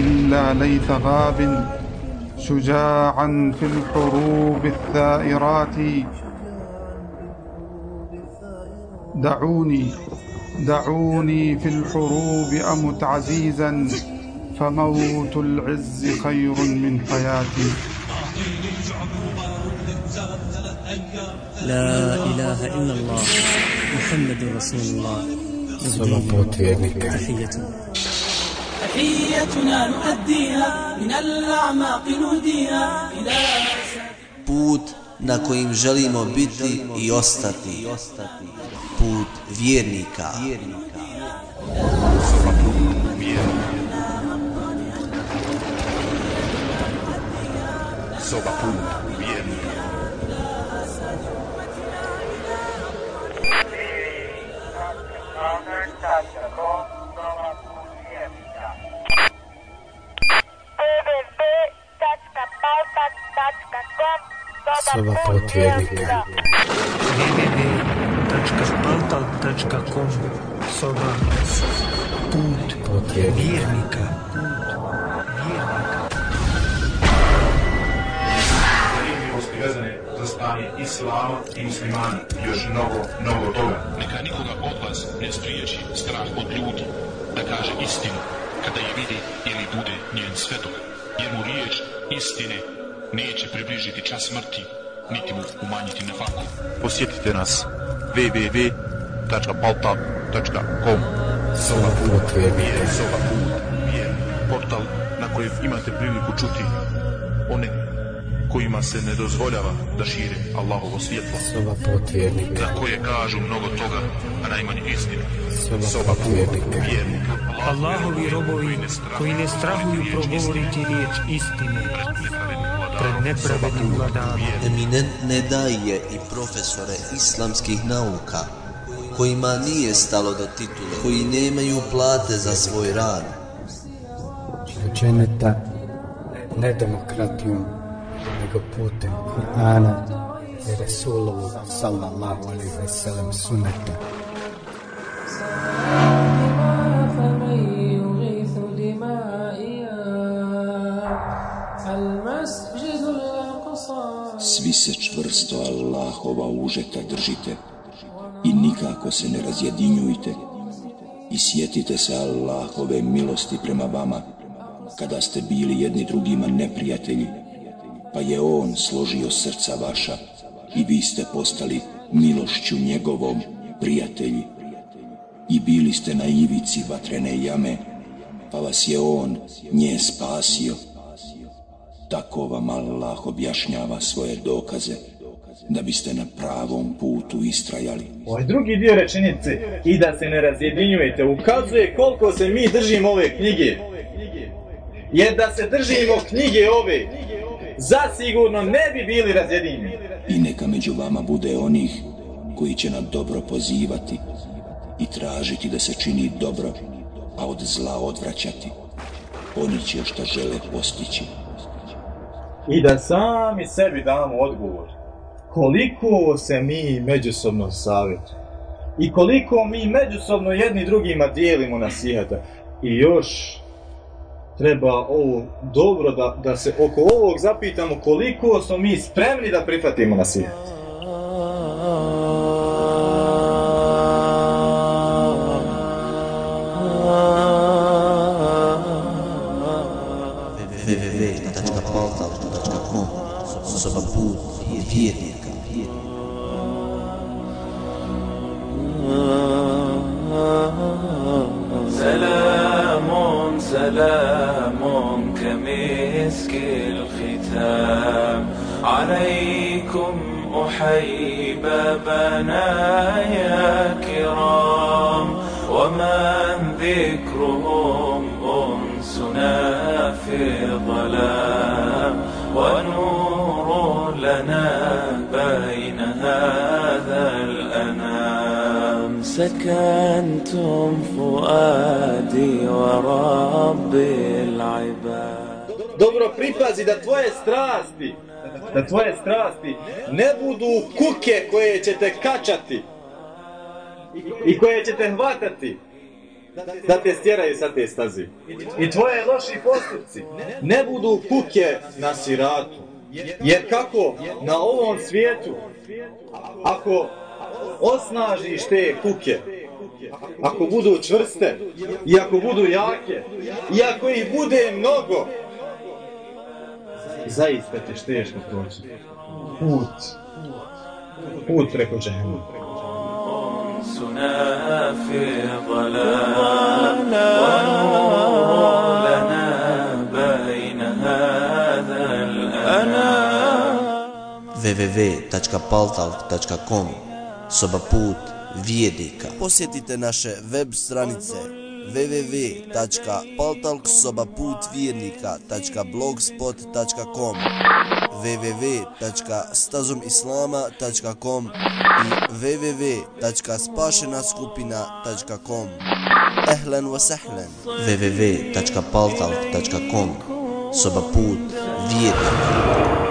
إلا ليث غاب شجاعا في الحروب الثائرات. دعوني دعوني في الحروب أمت عزيزا فموت العز خير من حياتي. لا إله إلا الله محمد رسول الله. Slobod vjernika. تحية تحيتنا نؤديها من الأعماق نهديها إلى put na kojim želimo biti i ostati. Put vjernika. Soba put Soba put vjernika. www.portal.com Soba Put milosti vezane za stanje islama i muslimana. Još mnogo, mnogo toga. Neka nikoga od vas ne spriječi strah od ljudi, da kaže istinu, kada je vidi ili bude njen svetok, jer mu riječ istine neće približiti čas smrti, niti mu umanjiti na faku. Posjetite nas www.palta.com Soba put vjernika. Soba put, vjer, portal na kojem imate priliku čuti one kojima se ne dozvoljava da šire Allahovo svjetlo, Soba put vjernika. za koje kažu mnogo toga, a najmanje istinu. Soba put vjernika. Vjernika, Allahovi robovi koji ne strahuju progovoriti riječ istine pred nepravednim vladarom Eminentne daje i profesore islamskih nauka kojima nije stalo do titule, koji nemaju plate za svoj rad. Do dženeta ne demokratijom, nego putem Kur'ana i Rasulovu sallallahu alaihi ve sellem sunneta. Svi se čvrsto Allahova užeta držite i nikako se ne razjedinjujte i sjetite se Allahove milosti prema vama kada ste bili jedni drugima neprijatelji pa je On složio srca vaša i vi ste postali milošću njegovom prijatelji i bili ste na ivici vatrene jame pa vas je On nje spasio tako vam Allah objašnjava svoje dokaze da biste na pravom putu istrajali. Ovaj drugi dio rečenice i da se ne razjedinjujete ukazuje koliko se mi držimo ove knjige. Jer da se držimo knjige ove, zasigurno ne bi bili razjedinjeni. I neka među vama bude onih koji će na dobro pozivati i tražiti da se čini dobro, a od zla odvraćati. Oni će šta žele postići. I da sami sebi damo odgovor. Koliko se mi međusobno savjetujemo. I koliko mi međusobno jedni drugima dijelimo nasihata. I još treba ovo dobro da, da se oko ovog zapitamo koliko smo mi spremni da prihvatimo nasihat. سلام سلام كمسك الختام. عليكم أحيب بنايا كرام. ومن ذكرهم أنسنا في الظلام ونور لنا بين هذا الأنام سكنتم فؤادي ورب العباد Dobro pripazi da tvoje strasti, da tvoje strasti ne budu kuke koje će te kačati i koje će te hvatati da te stjeraju sa te stazi. I tvoje loši postupci ne budu kuke na siratu. Jer kako na ovom svijetu, ako osnažiš te kuke, ako budu čvrste i ako budu jake i ako ih bude mnogo, zaista ćeš teško proći. Put. Put preko džehennema. أنفسنا في ضلال والنور www.paltalk.com Soba put vijednika Posjetite naše web stranice www.paltalksobaputvijednika.blogspot.com www.stazumislama.com i www.spašenaskupina.com Ehlen wa sahlen www.paltalk.com Soba put vijednika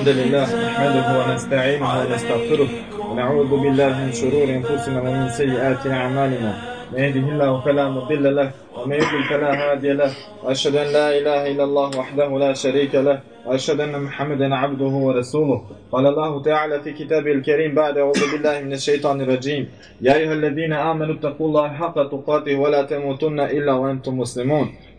الحمد لله نحمده ونستعينه ونستغفره ونعوذ بالله من شرور أنفسنا ومن سيئات أعمالنا. من يهده الله فلا مضل له ومن يضلل فلا هادي له. وأشهد أن لا إله إلا الله وحده لا شريك له. وأشهد أن محمدا عبده ورسوله. قال الله تعالى في كتابه الكريم بعد أعوذ بالله من الشيطان الرجيم. يا أيها الذين آمنوا اتقوا الله حق تقاته ولا تموتن إلا وأنتم مسلمون.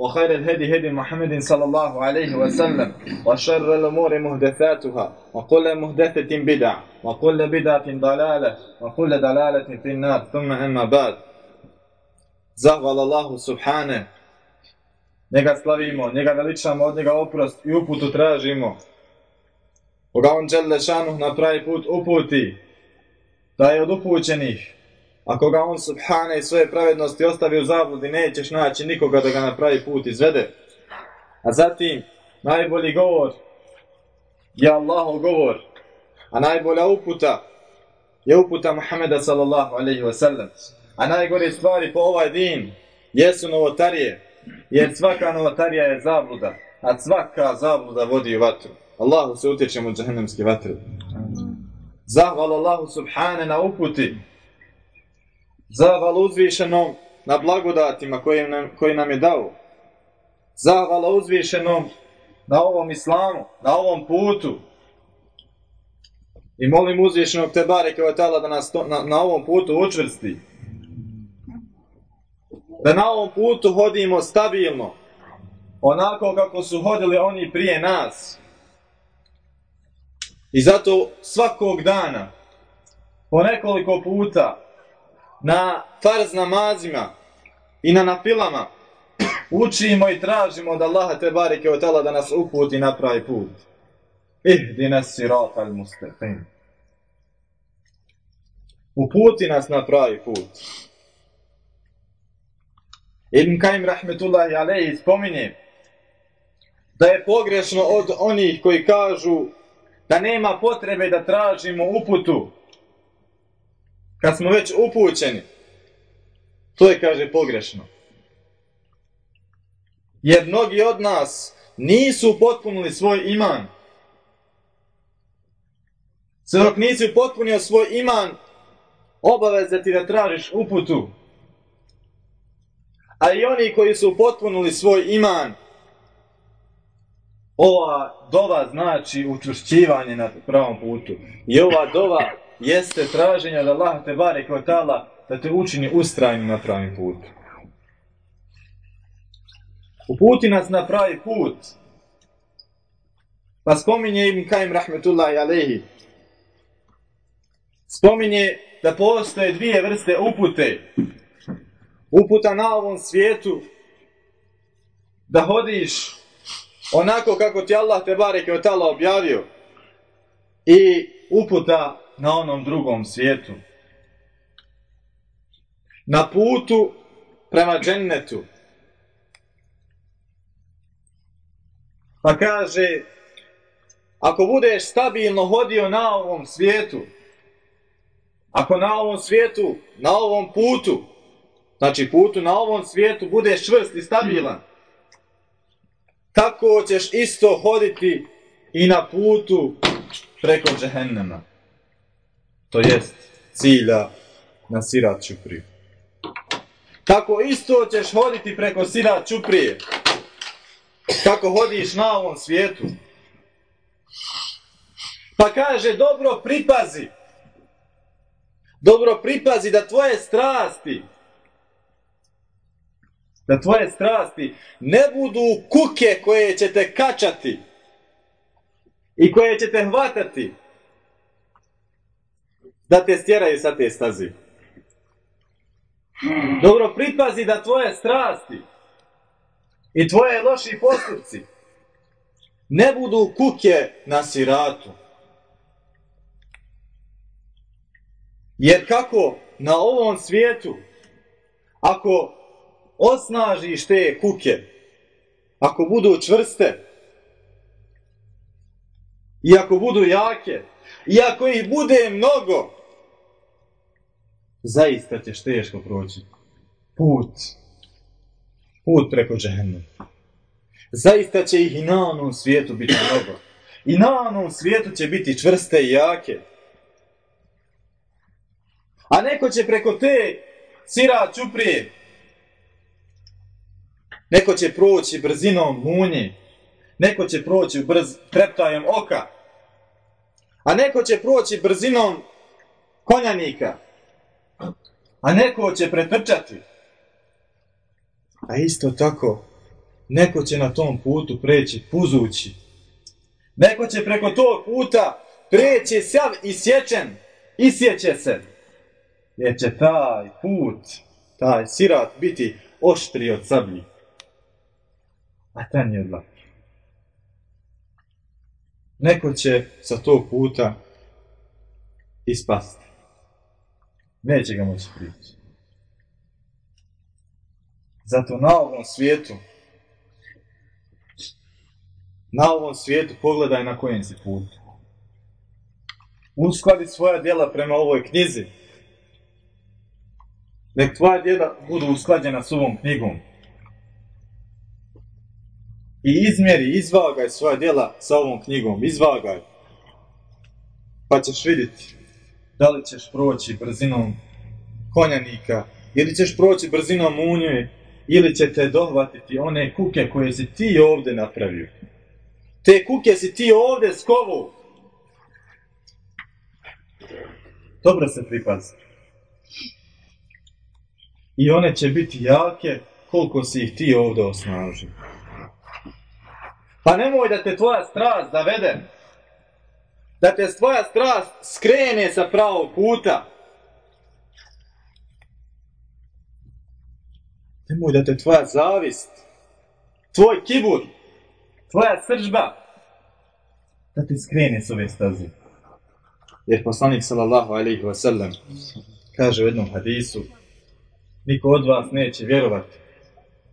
وخير الهدي هدي محمد صلى الله عليه وسلم وشر الأمور مهدثاتها وكل مهدثة بدع وكل بدعة ضلالة وكل ضلالة في النار ثم أما بعد زغل الله سبحانه Njega slavimo, njega veličamo, od njega oprost i uputu tražimo. Koga on džel lešanuh na pravi put uputi, da je od upućenih, A koga on subhane i svoje pravednosti ostavi u zabludi, nećeš naći nikoga da ga na pravi put izvede. A zatim, najbolji govor je Allahov govor, a najbolja uputa je uputa Muhammeda sallallahu alaihi wa sallam. A najgore stvari po ovaj din jesu novotarije, jer svaka novotarija je zabluda, a svaka zabluda vodi u vatru. Allahu se utječemo od džahennemske vatre. Zahval Allahu subhane na uputi. Zahval uzvišenom na blagodatima koje nam, koje nam je dao. Zahvala uzvišenom na ovom islamu, na ovom putu. I molim uzvišenog te bareke da nas to, na, na ovom putu učvrsti. Da na ovom putu hodimo stabilno. Onako kako su hodili oni prije nas. I zato svakog dana, po nekoliko puta, na farz namazima i na nafilama, učimo i tražimo od Allaha te bareke od da nas uputi na pravi put. Ihdina sirata al mustaqim. Uputi nas na pravi put. Ibn Kajim rahmetullahi alaihi spominje da je pogrešno od onih koji kažu da nema potrebe da tražimo uputu kad smo već upućeni. To je, kaže, pogrešno. Jer mnogi od nas nisu potpunili svoj iman. Sve dok nisi potpunio svoj iman, obaveza ti da tražiš uputu. A i oni koji su potpunili svoj iman, ova dova znači učvršćivanje na pravom putu. I ova dova jeste traženje od Allaha te bare tala da te učini ustrajnim na pravim putu. Uputi nas na pravi put. Pa spominje Ibn Kajim rahmetullahi alehi. Spominje da postoje dvije vrste upute. Uputa na ovom svijetu da hodiš onako kako ti Allah te bareke od objavio i uputa na onom drugom svijetu. Na putu prema džennetu. Pa kaže, ako budeš stabilno hodio na ovom svijetu, ako na ovom svijetu, na ovom putu, znači putu na ovom svijetu budeš čvrst i stabilan, tako ćeš isto hoditi i na putu preko džehennema. To jest cilja na sirat čupriju. Tako isto ćeš hoditi preko sirat čuprije. Kako hodiš na ovom svijetu. Pa kaže, dobro pripazi. Dobro pripazi da tvoje strasti da tvoje strasti ne budu kuke koje će te kačati i koje će te hvatati da te stjeraju sa te stazi. Dobro pripazi da tvoje strasti i tvoje loši postupci ne budu kuke na siratu. Jer kako na ovom svijetu, ako osnažiš te kuke, ako budu čvrste, i ako budu jake, i ako ih bude mnogo, zaista ćeš teško proći put, put preko džehennema. Zaista će ih i na onom svijetu biti mnogo. I na onom svijetu će biti čvrste i jake. A neko će preko te sira čuprije Neko će proći brzinom munje. Neko će proći brz treptajem oka. A neko će proći brzinom konjanika. A neko će pretrčati. A isto tako, neko će na tom putu preći puzući. Neko će preko tog puta preći sav isječen. Isjeće se. Jer će taj put, taj sirat biti oštri od sablji a ten je laki. Neko će sa tog puta ispasti. Neće ga moći prići. Zato na ovom svijetu na ovom svijetu pogledaj na kojem si putu. Uskladi svoja djela prema ovoj knjizi. Nek tvoja djela budu usklađena s ovom knjigom i izmjeri, izvagaj svoja djela sa ovom knjigom, izvagaj. Pa ćeš vidjeti da li ćeš proći brzinom konjanika, ili ćeš proći brzinom munje, ili će te dohvatiti one kuke koje si ti ovdje napravio. Te kuke si ti ovdje skovu. Dobro se pripazi. I one će biti jake koliko si ih ti ovdje osnažio. Pa nemoj da te tvoja strast zavede. Da te tvoja strast skrene sa pravog puta. Nemoj da te tvoja zavist, tvoj kibur, tvoja sržba, da te skrene s ove staze. Jer poslanik sallallahu alaihi wa sallam kaže u jednom hadisu niko od vas neće vjerovati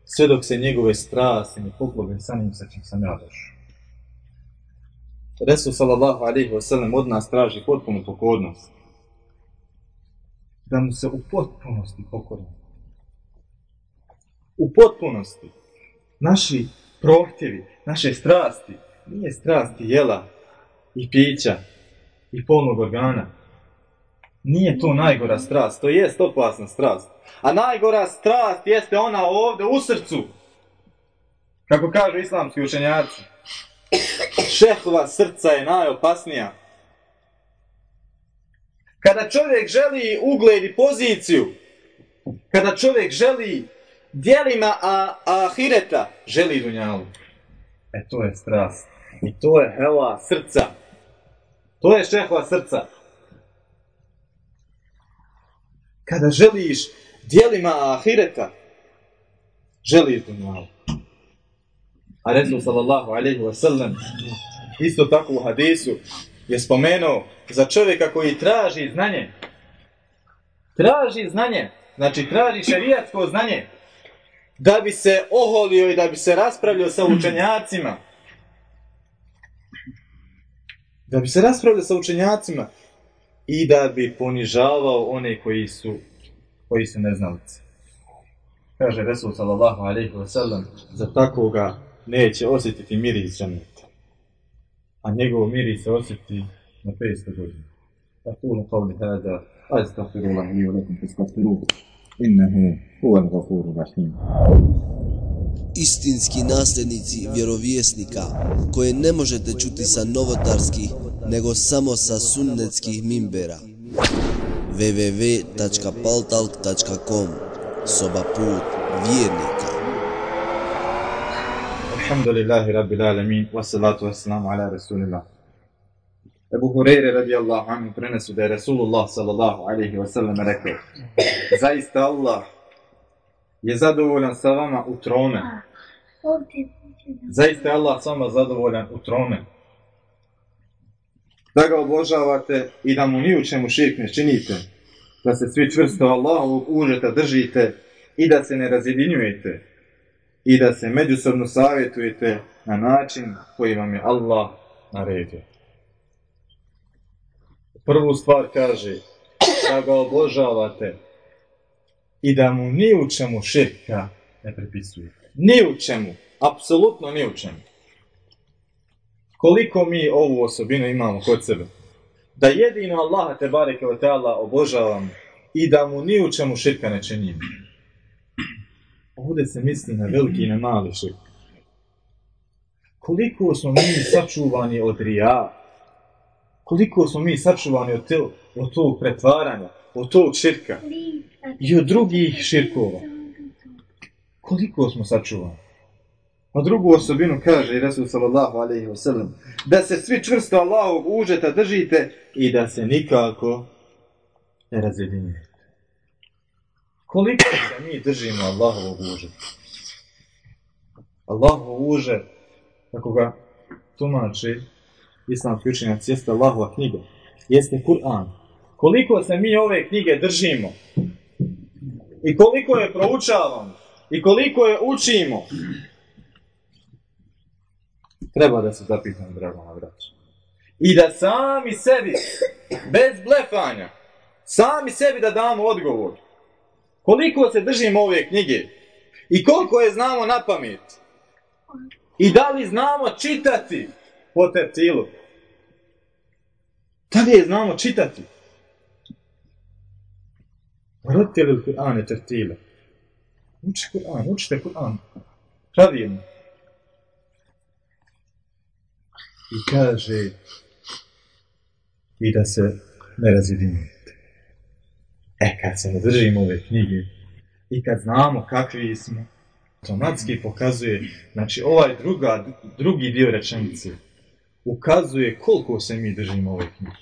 sve dok se njegove strasti ne poklobe sa njim sa čim sam ja došao. Resul sallallahu alaihi wa od nas traži potpunu pokornost. Da mu se u potpunosti pokorimo. U potpunosti. Naši prohtjevi, naše strasti, nije strasti jela i pića i polnog organa. Nije to najgora strast, to jest opasna strast. A najgora strast jeste ona ovdje u srcu. Kako kažu islamski učenjaci. Šehova srca je najopasnija. Kada čovjek želi ugled i poziciju, kada čovjek želi dijelima a, ahireta, želi dunjalu. E to je strast. I to je hela srca. To je šehova srca. Kada želiš dijelima ahireta, želiš dunjalu. A Resul sallallahu alaihi wa sallam isto tako u hadisu je spomenuo za čovjeka koji traži znanje. Traži znanje, znači traži šerijatsko znanje da bi se oholio i da bi se raspravljao sa učenjacima. Da bi se raspravljao sa učenjacima i da bi ponižavao one koji su koji su neznalice. Kaže Resul sallallahu alaihi wa sallam za takvoga neće osjetiti miris džaneta. A njegov miris se osjeti na 500 godina. أقول قولي هذا أستغفر الله لي ولكم فاستغفروه إنه هو الغفور الرحيم Istinski nasljednici vjerovjesnika koje ne možete čuti sa novotarskih nego samo sa sunnetskih mimbera www.paltalk.com Soba put vjernika Alhamdulillahi Rabbil Alamin, wassalatu wassalamu ala Rasulillah. Ebu Hureyre radijallahu anhu prenesu da je Rasulullah sallallahu alaihi wasallam rekao Zaista Allah je zadovoljan sa vama u trome. Zaista Allah sa vama zadovoljan u trome. Da ga obožavate i da mu ni u čemu širk ne činite. Da se svi čvrsto Allahovog užeta držite i da se ne razjedinjujete i da se međusobno savjetujete na način koji vam je Allah naredio. Prvu stvar kaže da ga obožavate i da mu ni u čemu širka ne pripisujete. Ni u čemu. Apsolutno ni u čemu. Koliko mi ovu osobinu imamo kod sebe? Da jedino Allaha te bareke obožavamo i da mu ni u čemu širka ne činimo. Ovdje se misli na veliki i na mali širk. Koliko smo mi sačuvani od rija, koliko smo mi sačuvani od, te, od tog pretvaranja, od tog širka i od drugih širkova. Koliko smo sačuvani? A drugu osobinu kaže Resul sallallahu alaihi wasallam da se svi čvrsto Allahovog užeta držite i da se nikako ne razjedinjujete. Koliko se mi držimo Allahovog užeta? Allahov uže, kako ga tumači islamski učenjac, jeste Allahova knjiga, jeste Kur'an. Koliko se mi ove knjige držimo i koliko je proučavamo i koliko je učimo, treba da se zapitamo, drago na braću. I da sami sebi, bez blefanja, sami sebi da damo odgovor. Koliko se držimo ove knjige i koliko je znamo na pamet. I da li znamo čitati po tertilu. Da li je znamo čitati? Rodite li Kur'ane tertile? Uči Kur'an, učite Kur'an. Pravilno. I kaže i da se ne razjedinujete. E, kad se ne držimo ove knjige i kad znamo kakvi smo, automatski pokazuje, znači ovaj druga, drugi dio rečenice ukazuje koliko se mi držimo ove knjige.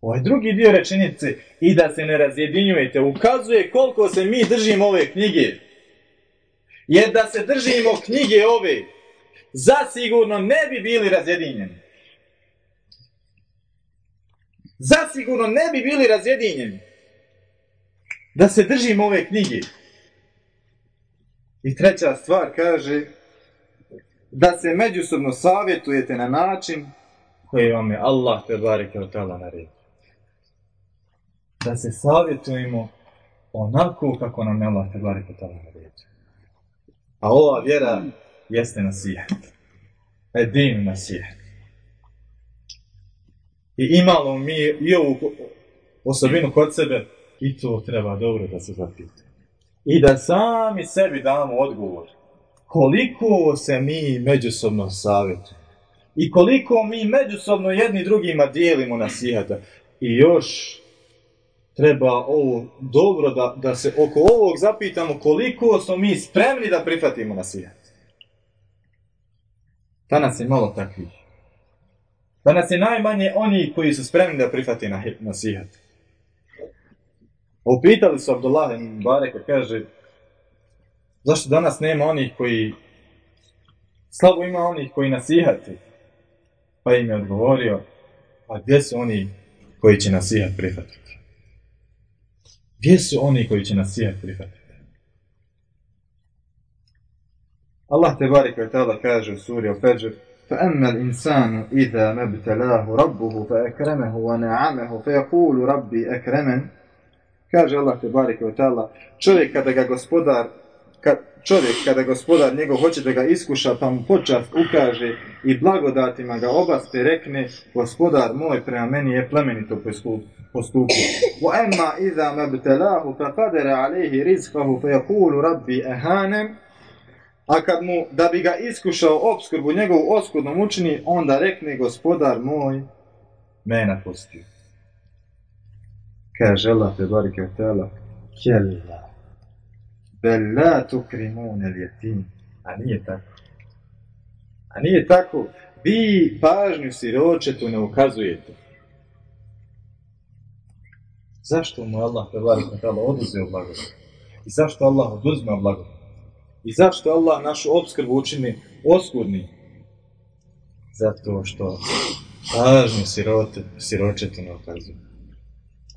Ovaj drugi dio rečenice i da se ne razjedinjujete ukazuje koliko se mi držimo ove knjige. Jer da se držimo knjige ove, zasigurno ne bi bili razjedinjeni. Zasigurno ne bi bili razjedinjeni. Da se držimo ove knjige. I treća stvar kaže da se međusobno savjetujete na način koji vam je Allah te bareke od tala naredio. Da se savjetujemo onako kako nam je Allah te bareke od tala naredio. A ova vjera jeste nasihat. Edin nasihat. I imalo mi i ovu osobinu kod sebe i to treba dobro da se zapite. I da sami sebi damo odgovor. Koliko se mi međusobno savjetujemo. I koliko mi međusobno jedni drugima dijelimo nasihata. I još treba ovo dobro da, da se oko ovog zapitamo koliko smo mi spremni da prihvatimo nasihat. Danas je malo takvih. Danas je najmanje oni koji su spremni da prihvati nasihat. Upitali su Abdullah ibn Bareka, kaže, Zašto danas nema onih koji... Slabo ima onih koji nasihati. Pa im je odgovorio, a gdje su oni koji će nasihat prihvatiti? Gdje su oni koji će nasihat prihvatiti? Allah te barika ta'ala kaže u suri Fajr فأما الإنسان إذا ما ابتلاه ربه فأكرمه ونعمه فيقول ربي أكرمن kaže Allah te bareke ve taala čovjek kada ga gospodar kad, čovjek kada gospodar njegov hoće da ga iskuša pa mu počast ukaže i blagodatima ga obaspe rekne gospodar moj prema meni je plemenito postupio wa amma idha mabtalahu faqadara alayhi rizqahu fayaqulu rabbi ahanem a kad mu, da bi ga iskušao obskrbu njegovu oskudnom učini, onda rekne gospodar moj, me napustio. Kaže Allah te barike tela, kjella, bel la tukrimune ljetim. A nije tako. A nije tako. Vi pažnju siročetu ne ukazujete. Zašto mu Allah te barike tela oduzeo blagodat? I zašto Allah oduzme blagodat? I zašto Allah našu obskrbu učini oskudni? Zato što pažnju sirote, siročetu ne ukazuje.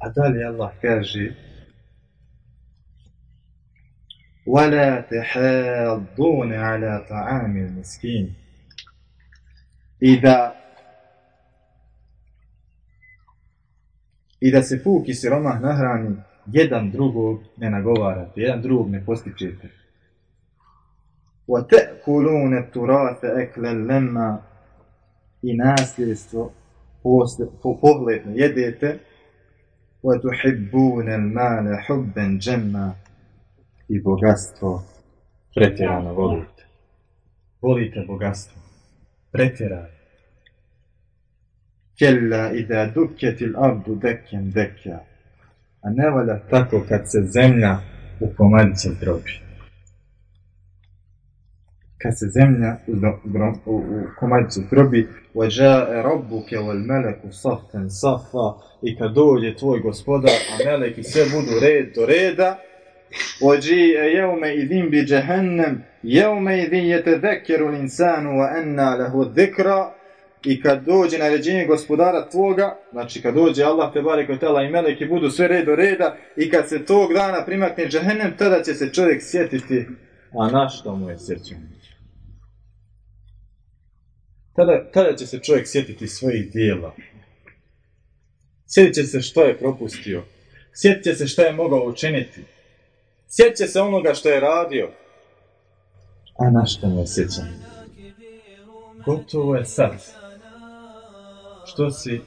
A dalje Allah kaže وَلَا تَحَاضُونَ عَلَى طَعَامِ الْمِسْكِينِ I da i da se puki siromah nahrani, jedan drugog ne nagovarate, jedan drugog ne postičete. وَتَأْكُلُونَ التُّرَاثَ أَكْلًا لَمَّا i nasljedstvo pohledno jedete وَتُحِبُّونَ الْمَالَ حُبًّا جَمَّا i bogatstvo pretjerano volite. Volite bogatstvo. Pretjerano. Kella ida dukketil abdu dekken dekja. A ne valja tako kad se zemlja u komadiće drobi kad se zemlja u, u, u komadicu drobi وَجَاءَ رَبُّكَ وَالْمَلَكُ صَفًا صَفًا i kad dođe tvoj gospodar, a meleki sve budu red do reda وَجِيءَ يَوْمَ إِذِنْ بِجَهَنَّمْ يَوْمَ إِذِنْ يَتَذَكَّرُ الْإِنسَانُ وَأَنَّا لَهُ الذِّكْرَ i kad dođe naređenje gospodara tvoga, znači kad dođe Allah te barek i meleki budu sve red do reda i kad se tog dana primakne džahennem, tada će se čovjek sjetiti, a na što mu je sjećanje? Tada, tada će se čovjek sjetiti svojih dijela. Sjetit će se što je propustio. Sjetit će se što je mogao učiniti. Sjetit će se onoga što je radio. A na što je sjećanje? Gotovo je sad. Što si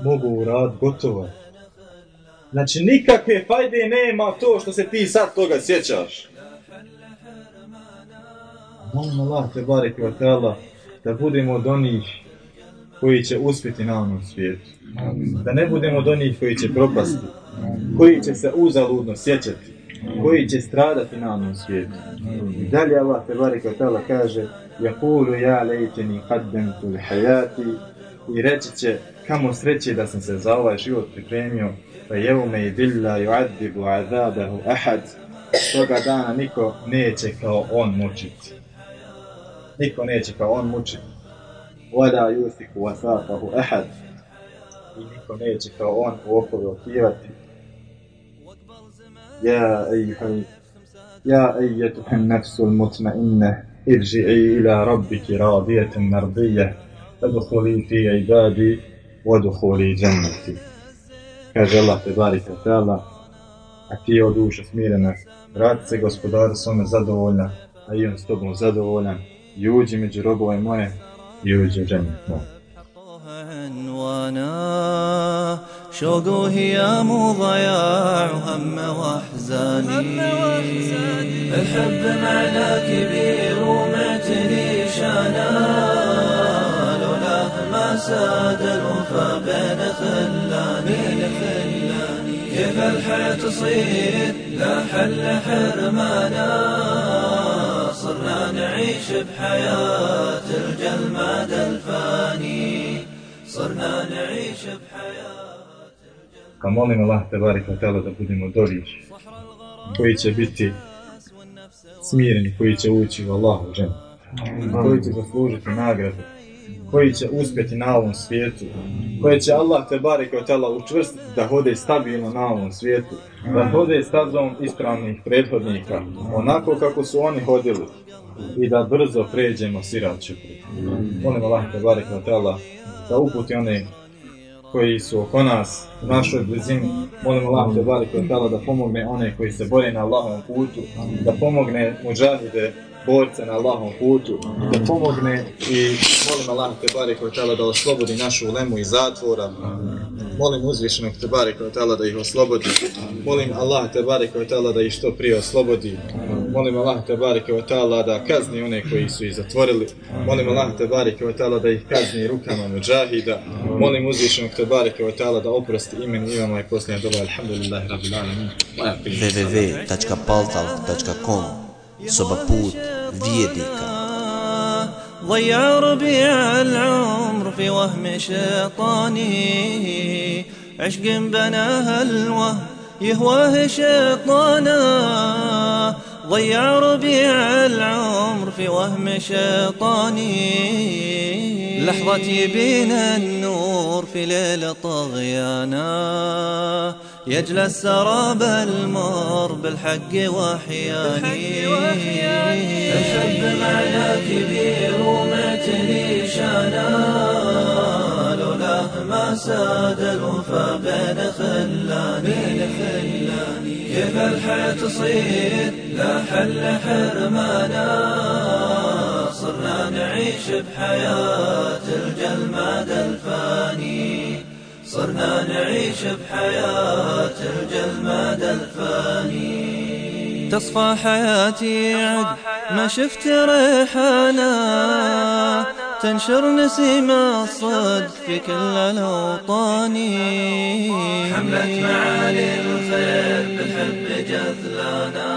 mogu uraditi, gotovo je. Znači, nikakve fajde nema to što se ti sad toga sjećaš. Molim Allah, te barek Allah, da budemo od onih koji će uspjeti na onom svijetu. Da ne budemo od onih koji će propasti, koji će se uzaludno sjećati, koji će stradati na onom svijetu. I dalje Allah te barika tala kaže Jakulu ja lejteni qaddemtu li hajati i reći će kamo sreće da sam se za ovaj život pripremio pa jevu me i dilla ju'adibu azabahu ahad toga dana niko neće kao on mučiti niko neće kao on mučiti. Vada yusiku wasaqahu ahad. I niko neće kao on u okolo otpivati. Ja ejuhaj, ja ejetuha nafsu mutmainne, irži'i ila rabbiki radijetem mardije, adhuli fi ibadi, wadhuli dženneti. Kaže Allah te barika ta'ala, a ti o duša smirena, vrati se gospodaru svome zadovoljna, a i on s tobom zadovoljan, uđi među robove moje uđi u džennet moj. وأنا شوقه هي ضياع. هم واحزاني الحب معنى كبير ومعتني شانا. لولاه ما ساد الوفا بين خلاني. كيف الحياة تصير؟ لا حل حرمانا. صرنا نعيش بحياة الجلماد الفاني صرنا نعيش بحياة Pa molim Allah te barik wa ta'ala da budemo dobri koji će biti smireni, koji će ući u Allahu ženu, koji će zaslužiti nagradu, koji će uspjeti na ovom svijetu, koje će Allah te barek od tela učvrstiti da hode stabilno na ovom svijetu, da hode stazom ispravnih prethodnika, onako kako su oni hodili i da brzo pređemo siraću. Molim Allah te barek od tela da uputi one koji su oko nas, u našoj blizini. Molim Allah te barek tela da pomogne one koji se bore na Allahovom putu, da pomogne muđahide borce na Allahom putu, da pomogne i molim Allah te barek da oslobodi našu ulemu iz zatvora, molim uzvišenog te barek da ih oslobodi, molim Allah te barek da ih što prije oslobodi, molim Allah te barek da kazni one koji su ih zatvorili, molim Allah te barek da ih kazni rukama muđahida, molim uzvišenog te barek da oprosti imen imamo i posljednja doba, alhamdulillah, rabbil alamin. www.paltal.com Soba put vjernika ضيع ربيع العمر في وهم شيطاني عشق بناها الوهم يهواه شيطانا ضيع ربيع العمر في وهم شيطاني. لحظة يبين النور في ليلة طغيانا. يجلى السراب المر بالحق وحياني. الحب معنى كبير ومعتني شانا ساد الوفا بين خلاني. كيف الحياة تصير؟ لا حل حرمانا. صرنا نعيش بحياة الجلماد الفاني. صرنا نعيش بحياة الجلماد الفاني. تصفى حياتي عد ما شفت ريحانا. تنشر نسيم الصدق في كل الأوطان حملت معالي الخير بالحب جذلانا.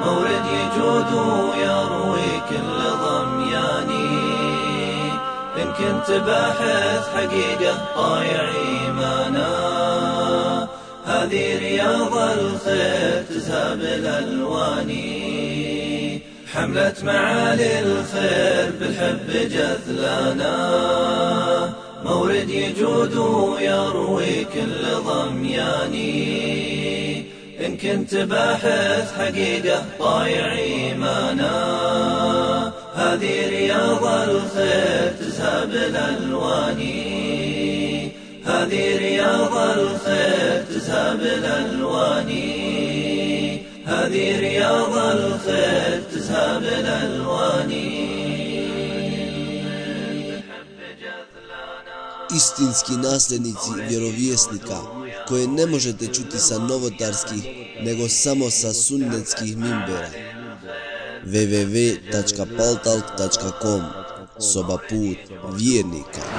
مورد يجود ويروي كل ضمياني. إن كنت باحث حقيقة طايع إيمانا. هذه رياض الخير تذهب الألوان حملة معالي الخير بالحب جذلانا مورد يجود ويروي كل ضمياني. إن كنت باحث حقيقة طايع إيمانا. هذه رياض الخير تذهب الألوان هذه رياض الخير تذهب الألوان هذه رياض الخير تذهب الألوان Istinski nasljednici vjerovjesnika koje ne možete čuti sa novotarskih nego samo sa sunnetskih mimbera www.paltalk.com Soba put vjernika